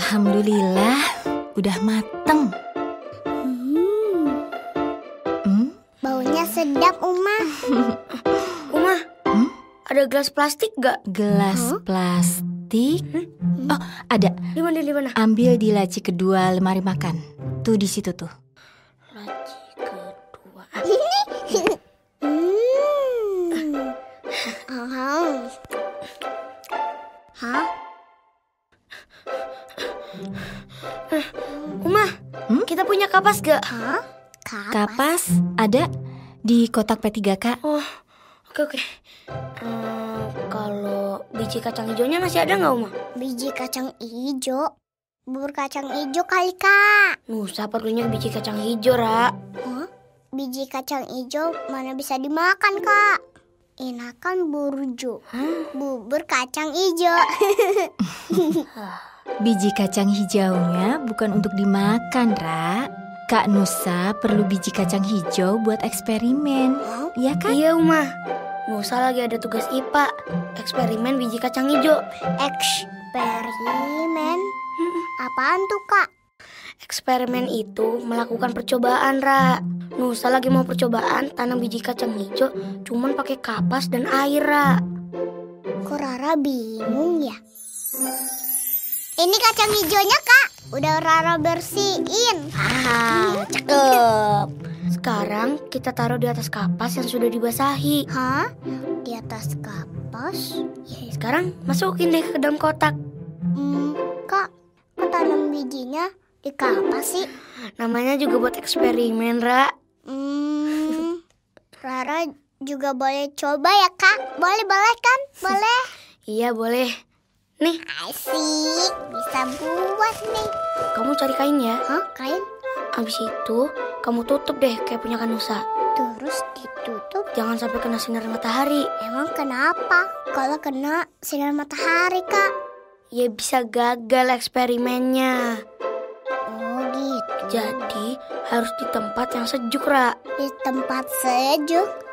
Alhamdulillah, udah mateng. Hmm, Hmm? baunya sedap Uma. Uma, Hmm? ada gelas plastik gak? Gelas plastik. Oh, ada. Di mana, di mana? Ambil di laci kedua lemari makan. Tuh di situ tuh. Kapas gak? Hah? Kapas? Kapas ada di kotak P3K. Oh, oke oke. Eh, kalau biji kacang hijaunya masih ada nggak, Uma? Biji kacang hijau. Bubur kacang hijau kali kak. Nusa perlunya biji kacang hijau, Ra. Hah? Biji kacang hijau mana bisa dimakan kak? Enakan burjo. Bubur kacang hijau. Biji kacang hijaunya bukan untuk dimakan, Ra. Kak Nusa perlu biji kacang hijau buat eksperimen. Hah? Ya kan? Iya, Uma. Nusa lagi ada tugas IPA, eksperimen biji kacang hijau. Eksperimen? Apaan tuh kak? Eksperimen itu melakukan percobaan, Ra. Nusa lagi mau percobaan tanam biji kacang hijau cuman pakai kapas dan air, Ra. Kok Rara bingung ya? Ini kacang hijaunya kak. Udah Rara bersihin. Ah, cakep. Sekarang kita taruh di atas kapas yang sudah dibasahi. Hah? Di atas kapas? Ya, sekarang masukin deh ke dalam kotak. Hmm, kak, kok tanam bijinya di kapas sih? Namanya juga buat eksperimen, Ra. Hmm, Rara juga boleh coba ya kak? Boleh, boleh kan? Boleh. Iya, boleh. Nih, Asik, bisa buat nih. kamu cari kain ya. Hah, kain? Habis itu, kamu tutup deh kayak punya Kanusa. Terus ditutup. Jangan sampai kena sinar matahari. Emang kenapa? Kalau kena sinar matahari kak? Ya bisa gagal eksperimennya. Oh gitu. Jadi, harus di tempat yang sejuk, Ra. Di tempat sejuk.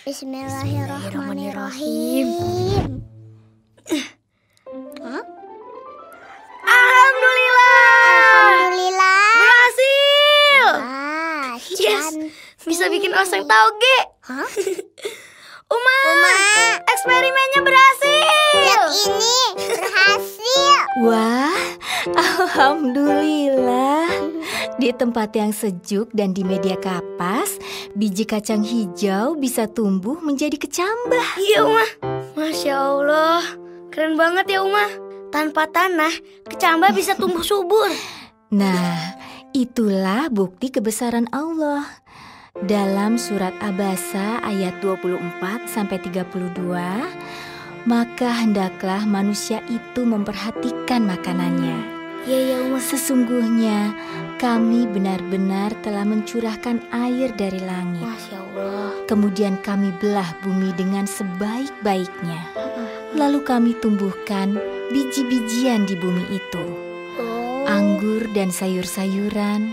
Bismillahirrahmanirrahim. Alhamdulillah! Alhamdulillah. Berhasil! Yes. Bisa bikin oseng tauge. Hah? Uma, Uma. eksperimennya berhasil. Lihat ini berhasil. Wah, alhamdulillah. Di tempat yang sejuk dan di media kapas, biji kacang hijau bisa tumbuh menjadi kecambah. Iya, Uma. Masya Allah. Keren banget ya, Uma. Tanpa tanah, kecambah bisa tumbuh subur. Nah, itulah bukti kebesaran Allah. Dalam surat Abasa ayat 24 sampai 32, maka hendaklah manusia itu memperhatikan makanannya. Iya, Uma. Sesungguhnya kami benar-benar telah mencurahkan air dari langit. Masya Allah. Kemudian kami belah bumi dengan sebaik-baiknya. Lalu kami tumbuhkan biji-bijian di bumi itu. Oh. Anggur dan sayur-sayuran,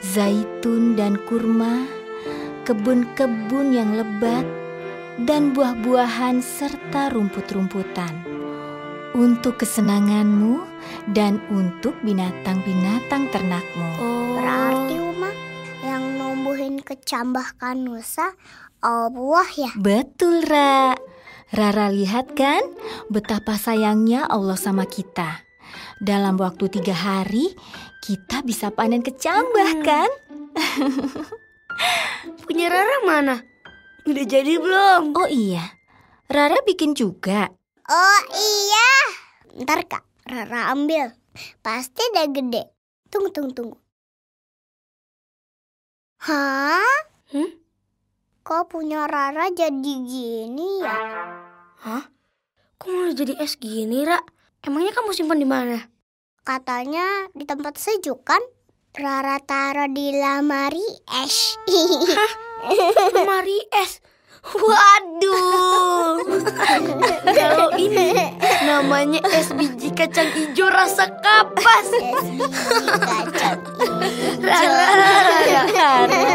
zaitun dan kurma, kebun-kebun yang lebat, dan buah-buahan serta rumput-rumputan. Untuk kesenanganmu dan untuk binatang-binatang ternakmu. Oh. Berarti Uma yang numbuhin kecambah kanusa Allah ya. Betul, Ra. Rara lihat kan betapa sayangnya Allah sama kita. Dalam waktu tiga hari, kita bisa panen kecambah kan? Punya Rara mana? Udah jadi belum? Oh iya, Rara bikin juga. Oh iya. Ntar kak, Rara ambil. Pasti udah gede. Tunggu, tunggu, tunggu. Hah? Hmm? Kok punya Rara jadi gini ya? Hah? Kok malah jadi es gini, Ra? Emangnya kamu simpan di mana? Katanya di tempat sejuk kan? Rara taruh di lamari es. Lemari es. Waduh. Kalau ini namanya es biji kacang hijau rasa kapas. es biji kacang Rara, hijau. Rara,